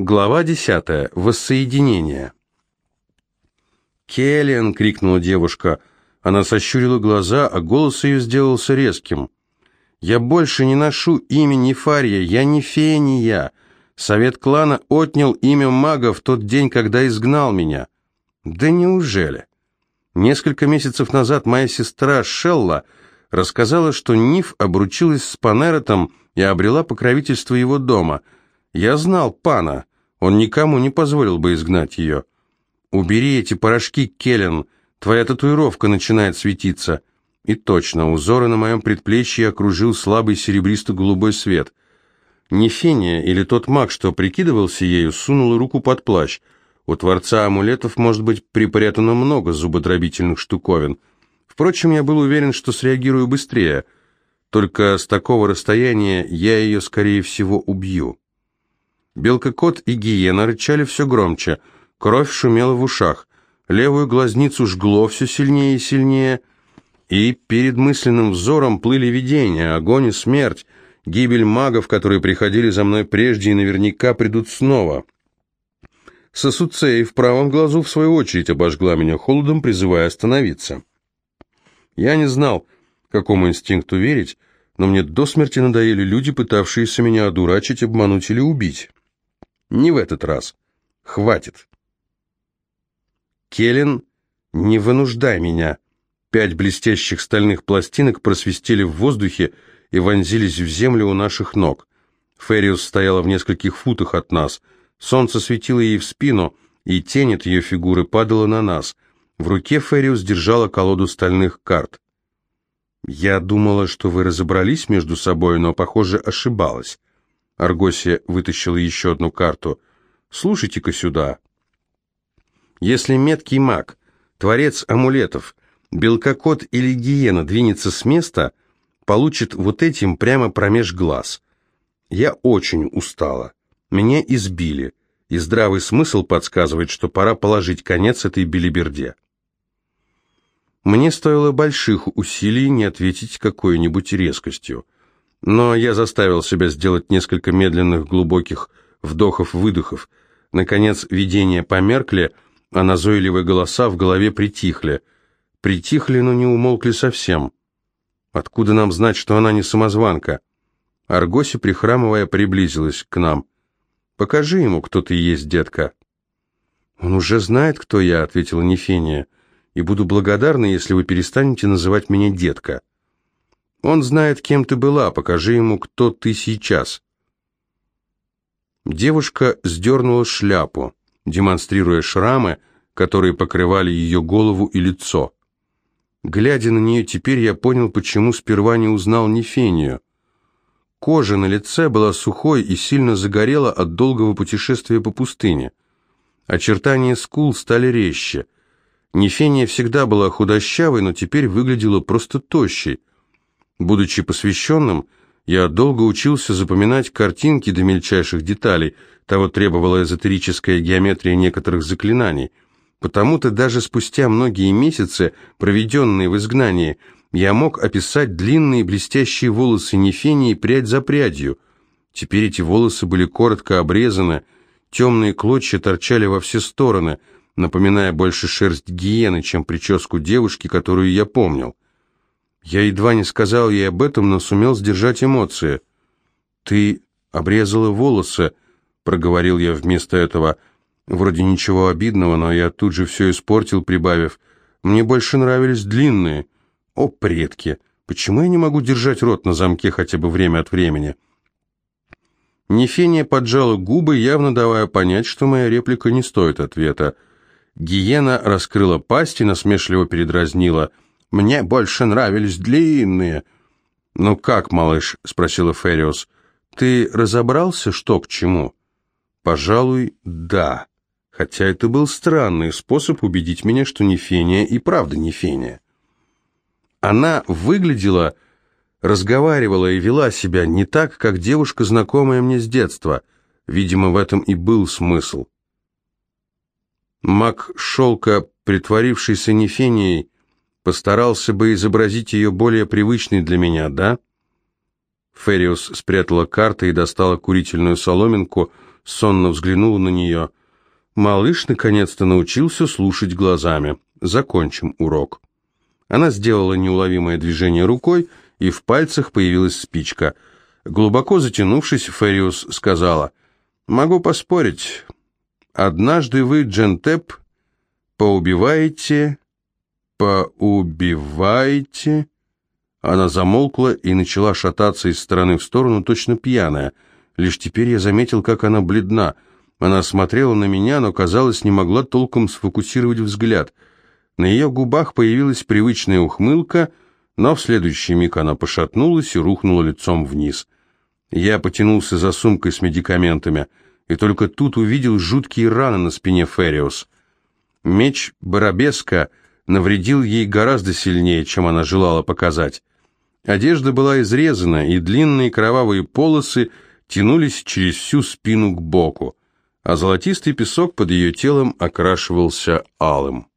Глава 10. Воссоединение. «Келлен!» — крикнула девушка. Она сощурила глаза, а голос ее сделался резким. «Я больше не ношу имя Нефария, я не Фения. Совет клана отнял имя мага в тот день, когда изгнал меня». «Да неужели?» Несколько месяцев назад моя сестра Шелла рассказала, что Ниф обручилась с Панеротом и обрела покровительство его дома. Я знал пана. Он никому не позволил бы изгнать ее. «Убери эти порошки, Келлен, твоя татуировка начинает светиться». И точно, узоры на моем предплечье окружил слабый серебристо-голубой свет. Нефения или тот маг, что прикидывался ею, сунул руку под плащ. У Творца амулетов может быть припрятано много зубодробительных штуковин. Впрочем, я был уверен, что среагирую быстрее. Только с такого расстояния я ее, скорее всего, убью. Белка-кот и гиена рычали все громче, кровь шумела в ушах, левую глазницу жгло все сильнее и сильнее, и перед мысленным взором плыли видения, огонь и смерть, гибель магов, которые приходили за мной прежде и наверняка придут снова. Сосуцей в правом глазу, в свою очередь, обожгла меня холодом, призывая остановиться. Я не знал, какому инстинкту верить, но мне до смерти надоели люди, пытавшиеся меня одурачить, обмануть или убить. Не в этот раз. Хватит. Келлен, не вынуждай меня. Пять блестящих стальных пластинок просвистели в воздухе и вонзились в землю у наших ног. Фериус стояла в нескольких футах от нас. Солнце светило ей в спину, и тень от ее фигуры падала на нас. В руке Фериус держала колоду стальных карт. «Я думала, что вы разобрались между собой, но, похоже, ошибалась. Аргосия вытащила еще одну карту. «Слушайте-ка сюда. Если меткий маг, творец амулетов, белкокот или гиена двинется с места, получит вот этим прямо промеж глаз. Я очень устала. Меня избили, и здравый смысл подсказывает, что пора положить конец этой белиберде». Мне стоило больших усилий не ответить какой-нибудь резкостью. Но я заставил себя сделать несколько медленных глубоких вдохов-выдохов. Наконец видения померкли, а назойливые голоса в голове притихли. Притихли, но не умолкли совсем. Откуда нам знать, что она не самозванка? Аргоси, прихрамывая, приблизилась к нам. «Покажи ему, кто ты есть, детка». «Он уже знает, кто я», — ответила Нефения, «и буду благодарна, если вы перестанете называть меня детка». Он знает, кем ты была, покажи ему, кто ты сейчас. Девушка сдернула шляпу, демонстрируя шрамы, которые покрывали ее голову и лицо. Глядя на нее теперь, я понял, почему сперва не узнал Нефению. Кожа на лице была сухой и сильно загорела от долгого путешествия по пустыне. Очертания скул стали резче. Нефения всегда была худощавой, но теперь выглядела просто тощей. Будучи посвященным, я долго учился запоминать картинки до мельчайших деталей, того требовала эзотерическая геометрия некоторых заклинаний. Потому-то даже спустя многие месяцы, проведенные в изгнании, я мог описать длинные блестящие волосы Нефении прядь за прядью. Теперь эти волосы были коротко обрезаны, темные клочья торчали во все стороны, напоминая больше шерсть гиены, чем прическу девушки, которую я помнил. Я едва не сказал ей об этом, но сумел сдержать эмоции. «Ты обрезала волосы», — проговорил я вместо этого. Вроде ничего обидного, но я тут же все испортил, прибавив. «Мне больше нравились длинные». «О, предки! Почему я не могу держать рот на замке хотя бы время от времени?» Нефения поджала губы, явно давая понять, что моя реплика не стоит ответа. Гиена раскрыла пасть и насмешливо передразнила — мне больше нравились длинные». «Ну как, малыш?» — спросила Фериус. «Ты разобрался, что к чему?» «Пожалуй, да. Хотя это был странный способ убедить меня, что не Фения и правда не Фения. Она выглядела, разговаривала и вела себя не так, как девушка, знакомая мне с детства. Видимо, в этом и был смысл. Маг шелка, притворившийся Нефенией, Постарался бы изобразить ее более привычной для меня, да? Фериус спрятала карты и достала курительную соломинку, сонно взглянула на нее. Малыш наконец-то научился слушать глазами. Закончим урок. Она сделала неуловимое движение рукой, и в пальцах появилась спичка. Глубоко затянувшись, Фериус сказала, «Могу поспорить. Однажды вы, Джентеп, поубиваете, поубиваете...» Она замолкла и начала шататься из стороны в сторону, точно пьяная. Лишь теперь я заметил, как она бледна. Она смотрела на меня, но, казалось, не могла толком сфокусировать взгляд. На ее губах появилась привычная ухмылка, но в следующий миг она пошатнулась и рухнула лицом вниз. Я потянулся за сумкой с медикаментами, и только тут увидел жуткие раны на спине Фериус. Меч Барабеска навредил ей гораздо сильнее, чем она желала показать. Одежда была изрезана, и длинные кровавые полосы тянулись через всю спину к боку, а золотистый песок под ее телом окрашивался алым.